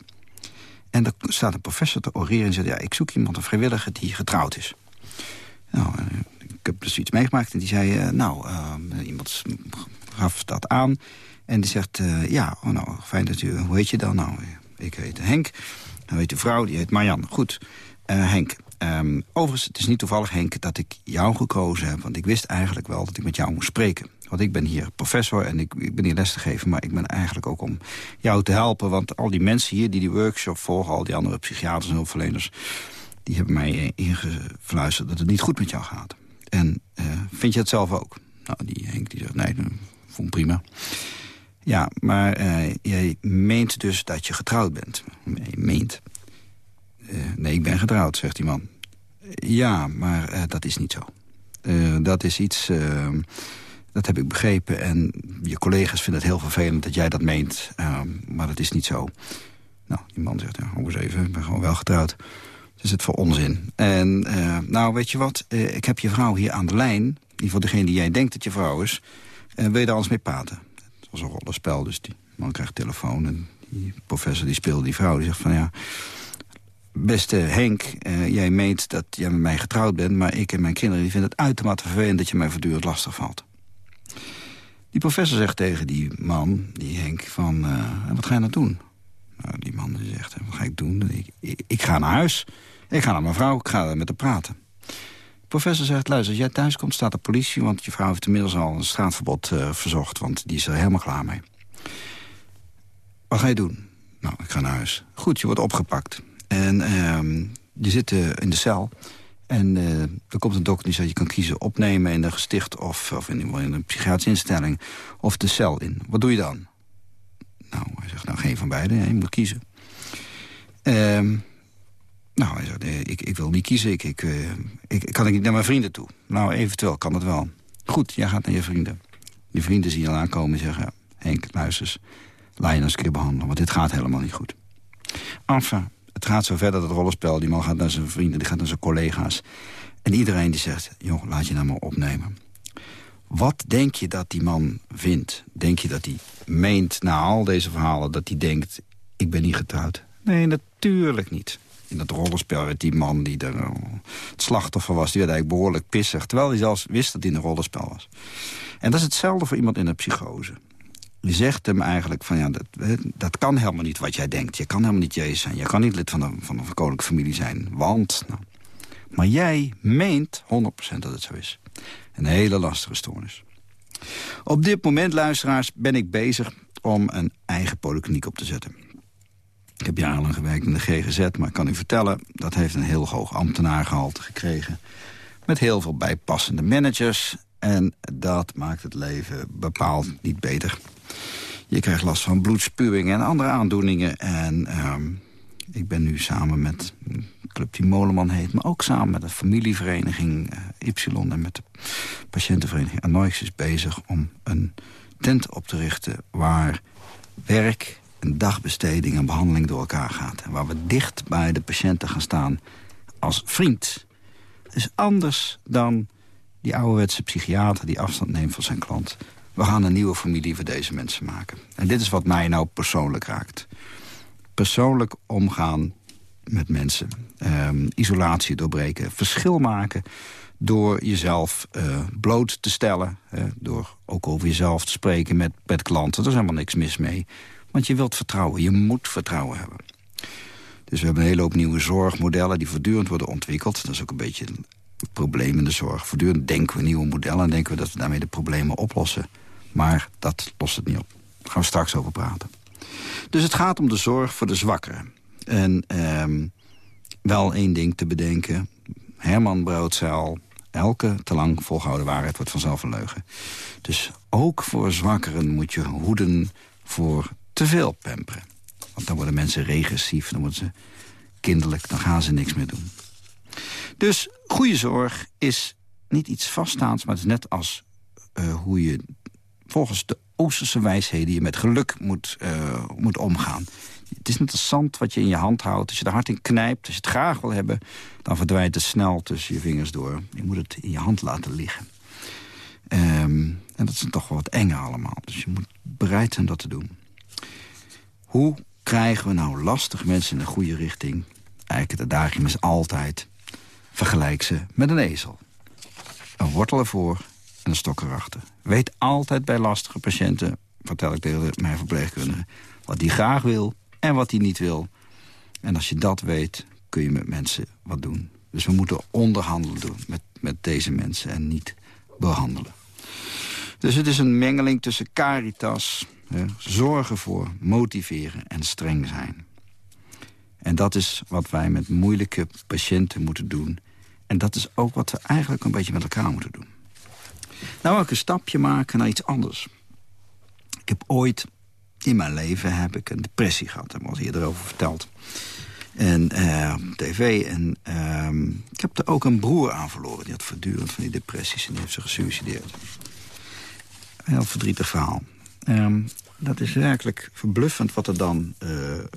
En er staat een professor te oreren en zegt... ja, ik zoek iemand, een vrijwilliger die getrouwd is. Nou, uh, ik heb dus iets meegemaakt en die zei... Uh, nou, iemand gaf dat aan en die zegt... ja, oh, nou, fijn dat u... Hoe heet je dan? Nou, ik heet Henk. Nou heet de vrouw, die heet Marjan. Goed, Henk, Um, overigens, het is niet toevallig, Henk, dat ik jou gekozen heb. Want ik wist eigenlijk wel dat ik met jou moest spreken. Want ik ben hier professor en ik, ik ben hier les te geven... maar ik ben eigenlijk ook om jou te helpen. Want al die mensen hier die die workshop volgen... al die andere psychiaters en hulpverleners... die hebben mij ingefluisterd dat het niet goed met jou gaat. En uh, vind je het zelf ook? Nou, die Henk die zegt, nee, dat vond prima. Ja, maar jij meent dus dat je getrouwd bent. Je meent. Uh, nee, ik ben getrouwd, zegt die man. Ja, maar uh, dat is niet zo. Uh, dat is iets, ehm, dat heb ik begrepen. En je collega's vinden het heel vervelend dat jij dat meent. Ehm, maar dat is niet zo. Nou, die man zegt, ja, eens even, ik ben gewoon wel getrouwd. Dat is het voor onzin. En nou, weet je wat, ik heb je vrouw hier aan de lijn. In ieder geval degene die jij denkt dat je vrouw is. En wil je daar alles mee praten? Het was een rollenspel, dus die man krijgt telefoon. En die professor die speelde die vrouw, die zegt van ja... Beste Henk, uh, jij meent dat jij met mij getrouwd bent... maar ik en mijn kinderen die vinden het uitermate vervelend... dat je mij voortdurend lastig valt. Die professor zegt tegen die man, die Henk, van... Uh, wat ga je nou doen? Nou, die man die zegt, wat ga ik doen? Ik, ik, ik, ga naar huis. Ik ga naar mijn vrouw, ik ga met haar praten. De professor zegt, luister, als jij thuis komt, staat de politie... want je vrouw heeft inmiddels al een straatverbod uh, verzocht... want die is er helemaal klaar mee. Wat ga je doen? Nou, ik ga naar huis. Goed, je wordt opgepakt. En je zit uh, in de cel. En uh, er komt een dokter die zegt, je kan kiezen opnemen in een gesticht... of, of in, een psychiatrische instelling, of de cel in. Wat doe je dan? Nou, hij zegt, nou, geen van beide. Je moet kiezen. Uh, nou, hij zegt, nee, ik, ik wil niet kiezen. Ik, ik, ik, kan ik niet naar mijn vrienden toe? Nou, eventueel kan dat wel. Goed, jij gaat naar je vrienden. Die vrienden zien je al aankomen en zeggen... Henk, luister eens, laat je nou eens een keer behandelen... want dit gaat helemaal niet goed. Enfin, het gaat zo verder, dat rollenspel. Die man gaat naar zijn vrienden, die gaat naar zijn collega's. En iedereen die zegt, joh, laat je nou maar opnemen. Wat denk je dat die man vindt? Denk je dat hij meent, na al deze verhalen... dat hij denkt, ik ben niet getrouwd? Nee, natuurlijk niet. In dat rollenspel werd die man die er het slachtoffer was... die werd eigenlijk behoorlijk pissig. Terwijl hij zelfs wist dat hij in een rollenspel was. En dat is hetzelfde voor iemand in een psychose zegt hem eigenlijk van ja, dat, dat kan helemaal niet wat jij denkt. Je kan helemaal niet Jezus zijn. Je kan niet lid van een, van een koninklijke familie zijn. Want, nou, maar jij meent 100% dat het zo is. Een hele lastige stoornis. Op dit moment, luisteraars, ben ik bezig om een eigen polykliniek op te zetten. Ik heb jarenlang gewerkt in de GGZ, maar ik kan u vertellen... dat heeft een heel hoog ambtenaargehalte gekregen. Met heel veel bijpassende managers. En dat maakt het leven bepaald niet beter. Je krijgt last van bloedspuwing en andere aandoeningen. En ehm, ik ben nu samen met een club die Moleman heet... maar ook samen met de familievereniging uh, en met de patiëntenvereniging Anoixis bezig... om een tent op te richten waar werk en dagbesteding en behandeling door elkaar gaat. En waar we dicht bij de patiënten gaan staan als vriend. is anders dan die ouderwetse psychiater die afstand neemt van zijn klant. We gaan een nieuwe familie voor deze mensen maken. En dit is wat mij nou persoonlijk raakt. Persoonlijk omgaan met mensen. Ehm, isolatie doorbreken. Verschil maken door jezelf uh, bloot te stellen. door ook over jezelf te spreken met, met klanten. Er is helemaal niks mis mee. Want je wilt vertrouwen. Je moet vertrouwen hebben. Dus we hebben een hele hoop nieuwe zorgmodellen... die voortdurend worden ontwikkeld. Dat is ook een beetje probleem in de zorg. Voortdurend denken we nieuwe modellen... en denken we dat we daarmee de problemen oplossen. Maar dat lost het niet op. Daar gaan we straks over praten. Dus het gaat om de zorg voor de zwakkeren. En ehm, wel één ding te bedenken. Herman Brood zei al... elke te lang volgehouden waarheid wordt vanzelf een leugen. Dus ook voor zwakkeren moet je hoeden voor te veel pamperen. Want dan worden mensen regressief, dan worden ze kinderlijk... dan gaan ze niks meer doen. Dus goede zorg is niet iets vaststaands... maar het is net als uh, hoe je volgens de Oosterse wijsheden... je met geluk moet, uh, moet omgaan. Het is net als zand wat je in je hand houdt. Als je er hard in knijpt, als je het graag wil hebben... dan verdwijnt het snel tussen je vingers door. Je moet het in je hand laten liggen. Um, en dat is toch wel wat enger allemaal. Dus je moet bereid zijn dat te doen. Hoe krijgen we nou lastig mensen in de goede richting? Eigenlijk het adagium is altijd... vergelijk ze met een ezel. Een wortel ervoor en een stok erachter. Weet altijd bij lastige patiënten, vertel ik tegen mijn verpleegkundige... wat die graag wil en wat hij niet wil. En als je dat weet, kun je met mensen wat doen. Dus we moeten onderhandelen doen met, met deze mensen en niet behandelen. Dus het is een mengeling tussen caritas, zorgen voor, motiveren en streng zijn. En dat is wat wij met moeilijke patiënten moeten doen. En dat is ook wat we eigenlijk een beetje met elkaar moeten doen. Nou ik een stapje maken naar iets anders. Ik heb ooit in mijn leven heb ik een depressie gehad. Daar was eerder over verteld. En op tv. En uh, ik heb er ook een broer aan verloren. Die had voortdurend van die depressies en die heeft zich gesuicideerd. Heel verdrietig verhaal. Um, dat is werkelijk verbluffend wat er dan uh,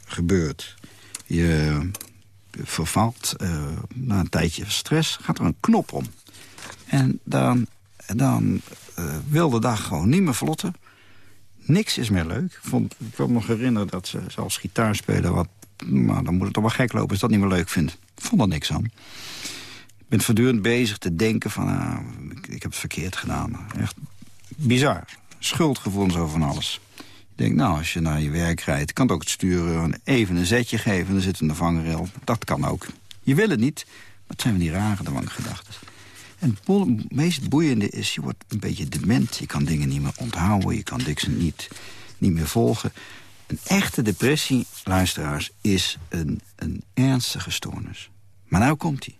gebeurt. Je vervalt uh, na een tijdje stress, gaat er een knop om. En dan, dan uh, wil de dag gewoon niet meer vlotten. Niks is meer leuk. Vond, ik kan me nog herinneren dat ze zelfs gitaar spelen... Wat, maar dan moet het toch wel gek lopen als dat niet meer leuk vindt. Ik vond er niks aan. Ik ben voortdurend bezig te denken van... Uh, ik, ik, heb het verkeerd gedaan. Echt bizar. Schuldgevoel zo van alles. Nou, als je naar je werk rijdt... kan het ook het sturen even een zetje geven... dan zit een vangrail. Dat kan ook. Je wil het niet, maar het zijn van die rare dwanggedachten. En het meest boeiende is, je wordt een beetje dement. Je kan dingen niet meer onthouden, je kan dingen niet, niet meer volgen. Een echte depressie, luisteraars, is een, een ernstige stoornis. Maar nou komt hij.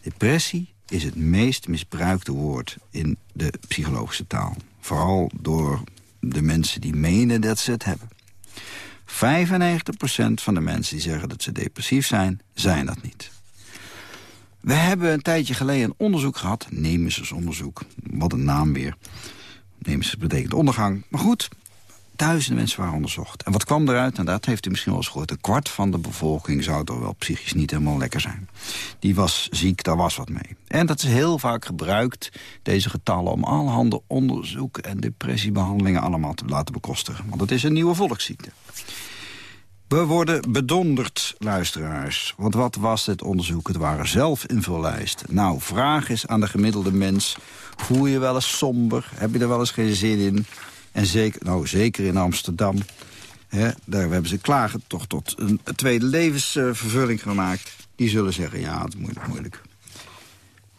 Depressie is het meest misbruikte woord in de psychologische taal. Vooral door de mensen die menen dat ze het hebben. 95% van de mensen die zeggen dat ze depressief zijn, zijn dat niet. We hebben een tijdje geleden een onderzoek gehad. Nemesis-onderzoek. Wat een naam weer. Nemesis betekent ondergang. Maar goed, duizenden mensen waren onderzocht. En wat kwam eruit? En dat heeft u misschien wel eens gehoord. Een kwart van de bevolking zou toch wel psychisch niet helemaal lekker zijn. Die was ziek, daar was wat mee. En dat is heel vaak gebruikt, deze getallen... om allerhande onderzoek en depressiebehandelingen allemaal te laten bekostigen. Want het is een nieuwe volksziekte. We worden bedonderd, luisteraars. Want wat was het onderzoek? Het waren zelfinvullijsten. Nou, vraag is aan de gemiddelde mens... voel je wel eens somber? Heb je er wel eens geen zin in? En zeker, nou, zeker in Amsterdam... Hè, daar hebben ze klagen toch tot een tweede levensvervulling gemaakt. Die zullen zeggen, ja, het is moeilijk, moeilijk.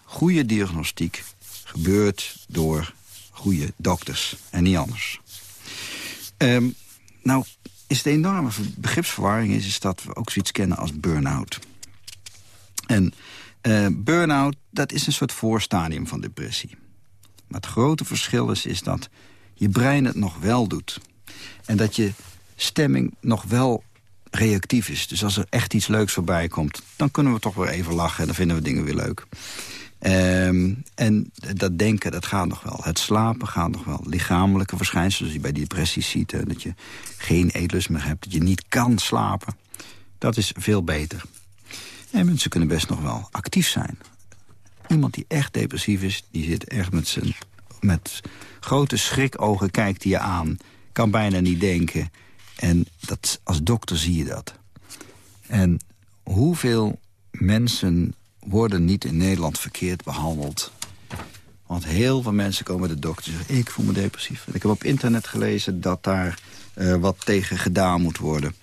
Goede diagnostiek gebeurt door goede dokters en niet anders. Um, nou, is de enorme begripsverwarring is, is dat we ook zoiets kennen als burn-out. En uh, burn-out, dat is een soort voorstadium van depressie. Maar het grote verschil is, is dat je brein het nog wel doet. En dat je stemming nog wel reactief is. Dus als er echt iets leuks voorbij komt... dan kunnen we toch weer even lachen en dan vinden we dingen weer leuk. Ehm, en dat denken, dat gaat nog wel. Het slapen gaat nog wel. Lichamelijke verschijnselen, zoals je bij depressies ziet... dat je geen eetlust meer hebt, dat je niet kan slapen. Dat is veel beter. En mensen kunnen best nog wel actief zijn. Iemand die echt depressief is, die zit echt met zijn... met grote schrikogen kijkt hij je aan. Kan bijna niet denken. En dat, als dokter zie je dat. En hoeveel mensen worden niet in Nederland verkeerd behandeld. Want heel veel mensen komen de dokter en zeggen... ik voel me depressief. Ik heb op internet gelezen dat daar uh, wat tegen gedaan moet worden.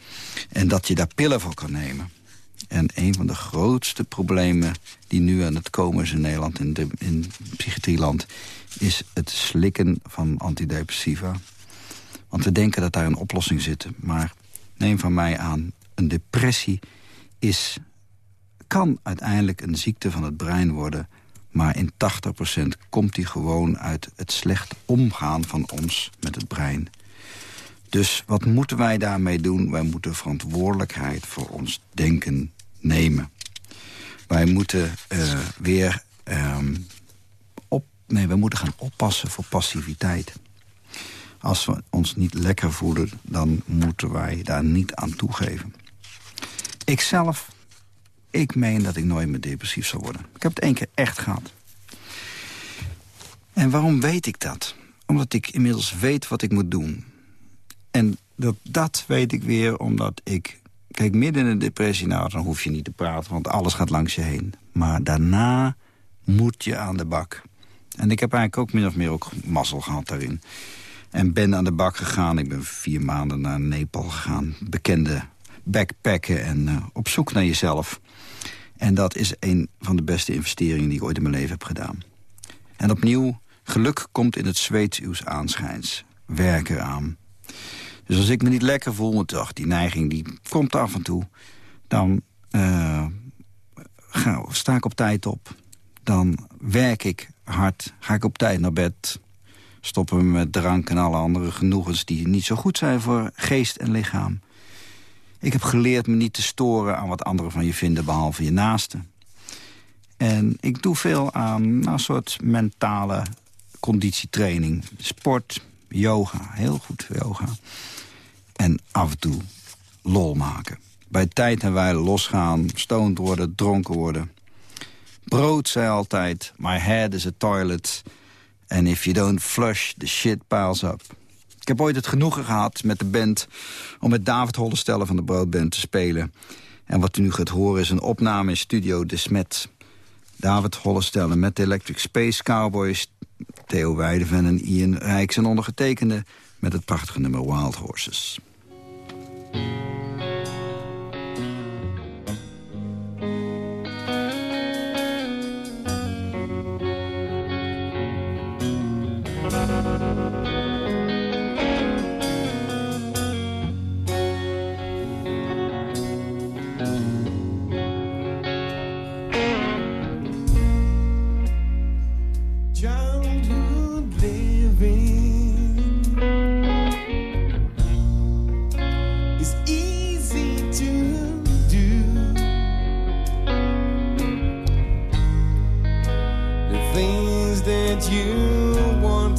En dat je daar pillen voor kan nemen. En een van de grootste problemen die nu aan het komen is in Nederland... in, de, in psychiatrieland, is het slikken van antidepressiva. Want we denken dat daar een oplossing zit. Maar neem van mij aan, een depressie is kan uiteindelijk een ziekte van het brein worden... maar in 80% komt die gewoon uit het slecht omgaan van ons met het brein. Dus wat moeten wij daarmee doen? Wij moeten verantwoordelijkheid voor ons denken nemen. Wij moeten uh, weer um, op... Nee, we moeten gaan oppassen voor passiviteit. Als we ons niet lekker voelen, dan moeten wij daar niet aan toegeven. Ikzelf ik meen dat ik nooit meer depressief zal worden. Ik heb het één keer echt gehad. En waarom weet ik dat? Omdat ik inmiddels weet wat ik moet doen. En dat, dat weet ik weer omdat ik... Kijk, midden in een depressie, nou, dan hoef je niet te praten... want alles gaat langs je heen. Maar daarna moet je aan de bak. En ik heb eigenlijk ook min of meer ook mazzel gehad daarin. En ben aan de bak gegaan. Ik ben vier maanden naar Nepal gegaan. Bekende backpacken en uh, op zoek naar jezelf. En dat is een van de beste investeringen die ik ooit in mijn leven heb gedaan. En opnieuw, geluk komt in het zweet uw aanschijns. Werk eraan. Dus als ik me niet lekker voel, want die neiging die komt af en toe... dan uh, ga, sta ik op tijd op. Dan werk ik hard, ga ik op tijd naar bed... stoppen met drank en alle andere genoegens... die niet zo goed zijn voor geest en lichaam. Ik heb geleerd me niet te storen aan wat anderen van je vinden... behalve je naasten. En ik doe veel aan een soort mentale conditietraining. Sport, yoga, heel goed yoga. En af en toe lol maken. Bij tijd en wijle losgaan, stoned worden, dronken worden. Brood zei altijd, my head is a toilet... and if you don't flush, the shit piles up. Ik heb ooit het genoegen gehad met de band... om met David Hollestelle van de Broodband te spelen. En wat u nu gaat horen is een opname in Studio De Smet. David Hollestelle met de Electric Space Cowboys... Theo Weideven en Ian Rijks en ondergetekende... met het prachtige nummer Wild Horses.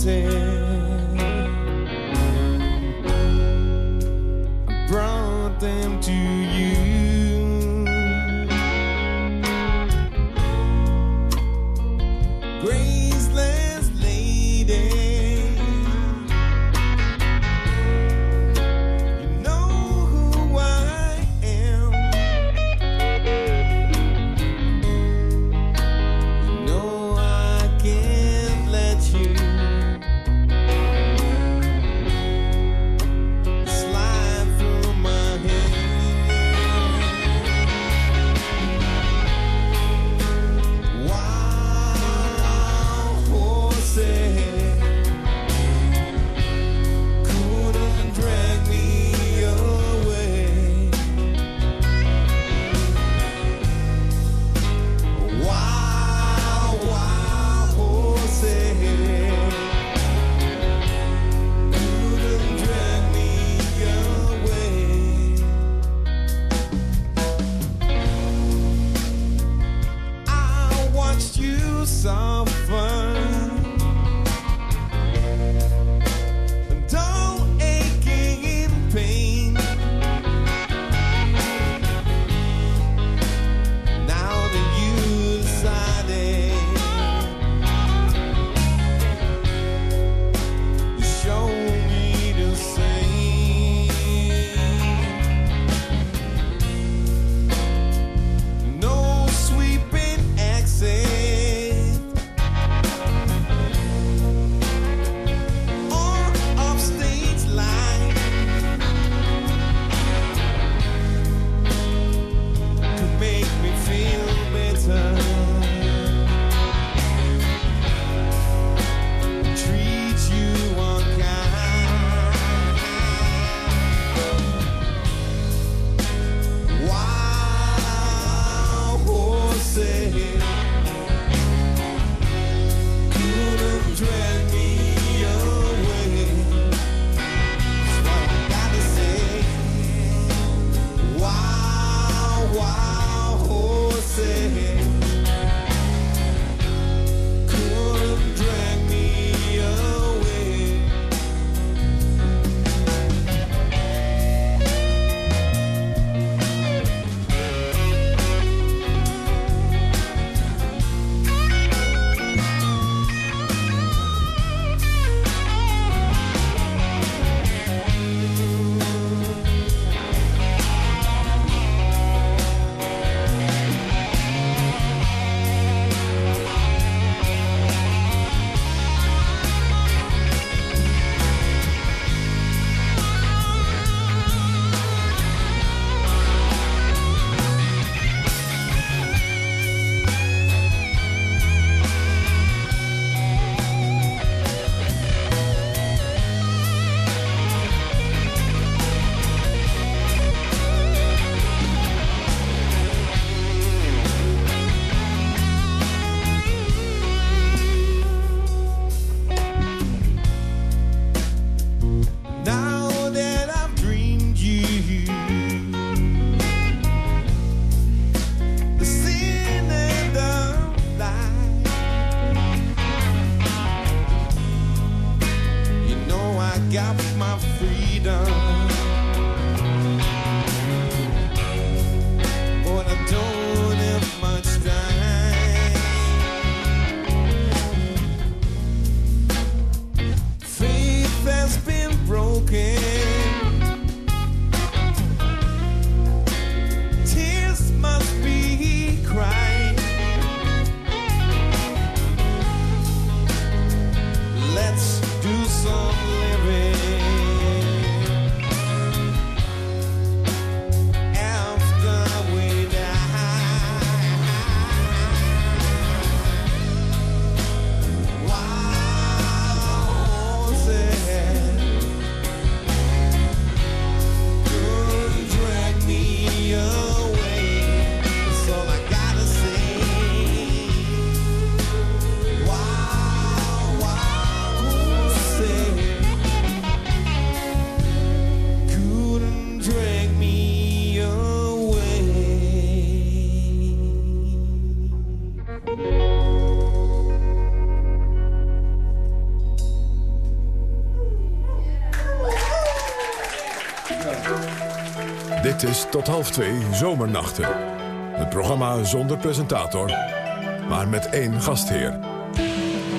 sin. Half twee Zomernachten. Het programma zonder presentator, maar met één gastheer.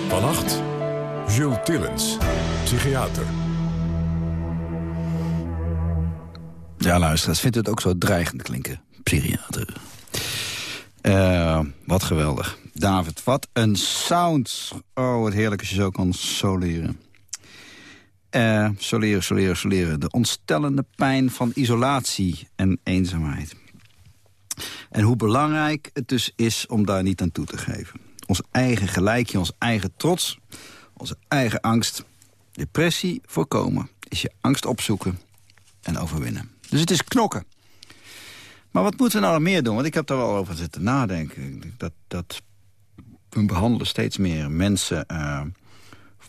Vannacht, Jules Tillens, psychiater. Ja, luisteraars, vindt het ook zo dreigend klinken? Psychiater. Eh, wat geweldig. David, wat een sound. Oh, wat heerlijk als je zo kan soleren. Eh, soleren, soleren, soleren. De ontstellende pijn van isolatie en eenzaamheid. En hoe belangrijk het dus is om daar niet aan toe te geven. Ons eigen gelijkje, ons eigen trots, onze eigen angst. Depressie voorkomen is je angst opzoeken en overwinnen. Dus het is knokken. Maar wat moeten we nou meer doen? Want ik heb daar wel over zitten nadenken. Dat, dat we behandelen steeds meer mensen eh,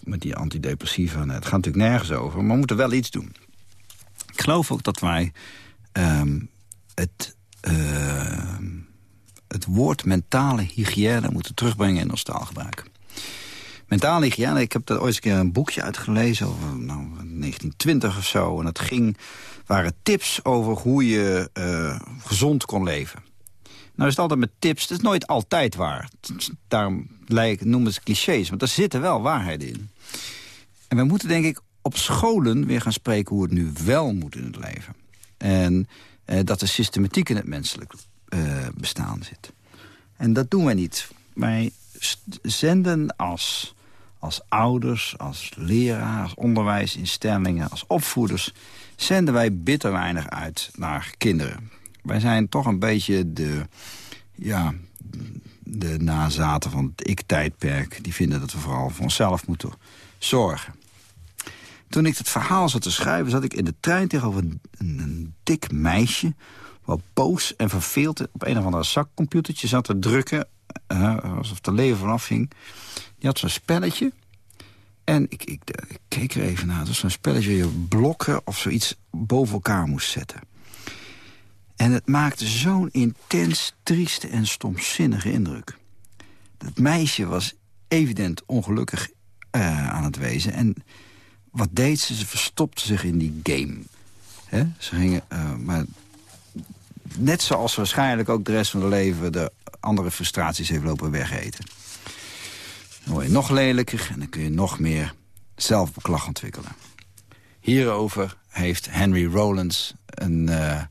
met die antidepressiva. Het gaat natuurlijk nergens over, maar we moeten wel iets doen. Ik geloof ook dat wij ehm, het, ehm, het woord mentale hygiëne moeten terugbrengen in ons taalgebruik. Mentale hygiëne, ik heb daar ooit een keer een boekje uitgelezen... over nou, 1920 of zo. En dat ging, waren tips over hoe je eh, gezond kon leven. Nou is het altijd met tips, het is nooit altijd waar. Daarom noemen ze clichés, want daar zitten wel waarheid in. En we moeten denk ik op scholen weer gaan spreken hoe het nu wel moet in het leven. En eh, dat er systematiek in het menselijk eh, bestaan zit. En dat doen wij niet. Wij zenden als, als ouders, als leraar, als onderwijsinstellingen, als opvoeders... zenden wij bitter weinig uit naar kinderen. Wij zijn toch een beetje de, ja, de nazaten van het ik-tijdperk. Die vinden dat we vooral voor onszelf moeten zorgen. Toen ik het verhaal zat te schrijven, zat ik in de trein tegenover een, dik meisje... wat boos en verveeld op een of ander zakcomputertje zat te drukken... Uh, alsof de leven vanaf hing. Die had zo'n spelletje. En ik, ik, ik, keek er even naar. Het was zo'n spelletje je blokken of zoiets boven elkaar moest zetten. En het maakte zo'n intens, trieste en stomzinnige indruk. Dat meisje was evident ongelukkig uh, aan het wezen. En wat deed ze? Ze verstopte zich in die game. Ze gingen, uh, maar net zoals waarschijnlijk ook de rest van het leven... de andere frustraties heeft lopen wegeten. Dan word je nog lelijker en dan kun je nog meer zelfbeklag ontwikkelen. Hierover heeft Henry Rollins een uh,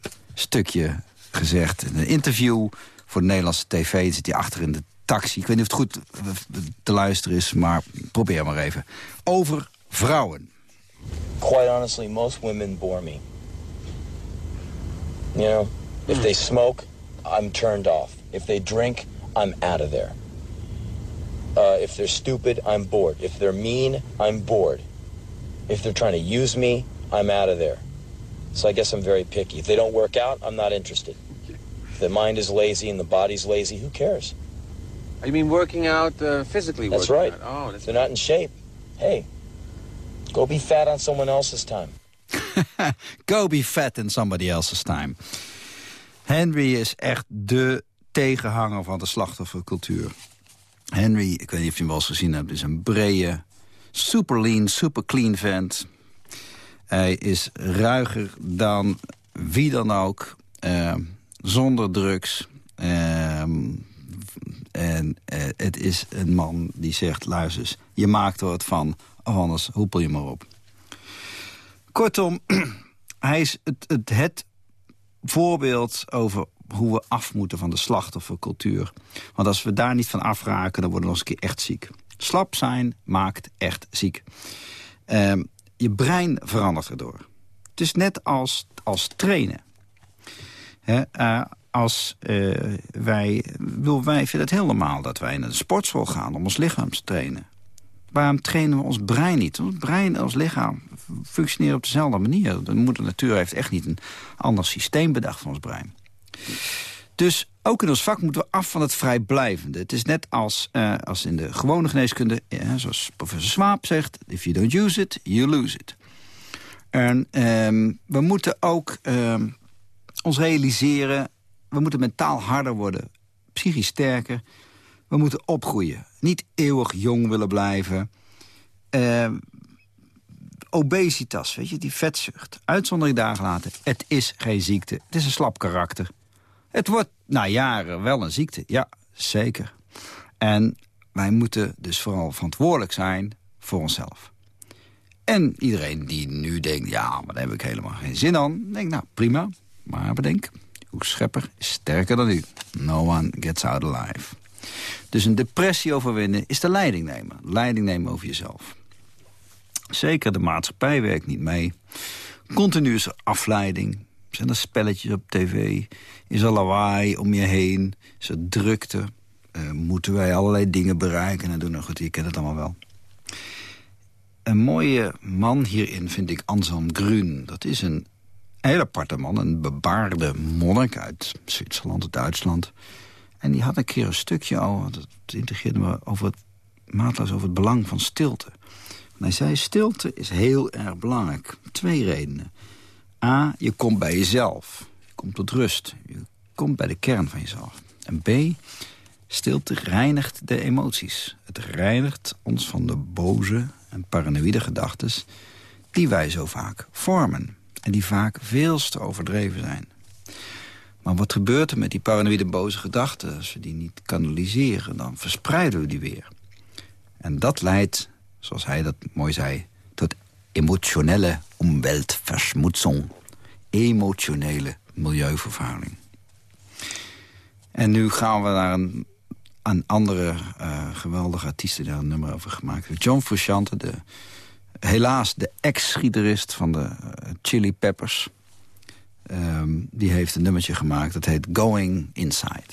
stukje gezegd... in een interview voor de Nederlandse tv. Zit hij achter in de taxi. Ik weet niet of het goed te luisteren is, maar probeer maar even. Over vrouwen. Quite honestly, most women bore me. You know, if they smoke, I'm turned off. If they drink, I'm out of there. Uh, if they're stupid, I'm bored. If they're mean, I'm bored. If they're trying to use me, I'm out of there. So I guess I'm very picky. If they don't work out, I'm not interested. If the mind is lazy and the body's lazy, who cares? You mean working out uh, physically? That's right. Out. Oh, that's they're not in shape, hey, go be fat on someone else's time. (laughs) go be fat in somebody else's time. Henry is echt de tegenhanger van de slachtoffercultuur. Henry, ik weet niet of je hem wel eens gezien hebt, is een brede, super lean, super clean vent. Hij is ruiger dan wie dan ook. eh, zonder drugs. Ehm, en eh, het is een man die zegt... luister je maakt er wat van, anders hoepel je maar op. Kortom, (clears throat) hij is het, het, het voorbeeld over hoe we af moeten van de slachtoffercultuur. Want als we daar niet van afraken, dan worden we nog eens een keer echt ziek. Slap zijn maakt echt ziek. Ehm, je brein verandert erdoor. Het is net als, als trainen. Eh, als eh, wij, wil, wij vinden het heel normaal dat wij naar de sportschool gaan om ons lichaam te trainen. Waarom trainen we ons brein niet? Ons brein en ons lichaam functioneren op dezelfde manier. De moeder natuur heeft echt niet een ander systeem bedacht van ons brein. Dus ook in ons vak moeten we af van het vrijblijvende. Het is net als, eh, als in de gewone geneeskunde, ja, zoals professor Swaap zegt... if you don't use it, you lose it. En ehm, we moeten ook ehm, ons realiseren... we moeten mentaal harder worden, psychisch sterker. We moeten opgroeien, niet eeuwig jong willen blijven. Ehm, obesitas, weet je, die vetzucht. Uitzondering dagen later, het is geen ziekte. Het is een slap karakter. Het wordt na jaren wel een ziekte, ja, zeker. En wij moeten dus vooral verantwoordelijk zijn voor onszelf. En iedereen die nu denkt, ja, maar daar heb ik helemaal geen zin aan... denk, nou, prima, maar bedenk, uw schepper is sterker dan u. No one gets out alive. Dus een depressie overwinnen is de leiding nemen. Leiding nemen over jezelf. Zeker de maatschappij werkt niet mee. Continu is afleiding. Zijn er spelletjes op tv? Is er lawaai om je heen? Is er drukte? Uh, moeten wij allerlei dingen bereiken en doen? Nou goed, je kent het allemaal wel. Een mooie man hierin vind ik Anselm Grün. Dat is een hele aparte man, een bebaarde monnik uit Zwitserland, Duitsland. En die had een keer een stukje over, dat integreerde over het, maatloos over het belang van stilte. En hij zei, stilte is heel erg belangrijk. Twee redenen. A, je komt bij jezelf. Je komt tot rust. Je komt bij de kern van jezelf. En B, stilte reinigt de emoties. Het reinigt ons van de boze en paranoïde gedachten... die wij zo vaak vormen. En die vaak veel te overdreven zijn. Maar wat gebeurt er met die paranoïde boze gedachten? Als we die niet kanaliseren, dan verspreiden we die weer. En dat leidt, zoals hij dat mooi zei... emotionele umweltverschmutzung. Emotionele milieuvervuiling. En nu gaan we naar een, andere uh, geweldige artiest... die daar een nummer over gemaakt heeft. John Frusciante, de, helaas de ex-gitarist van de uh, Chili Peppers... Um, die heeft een nummertje gemaakt. Dat heet Going Inside.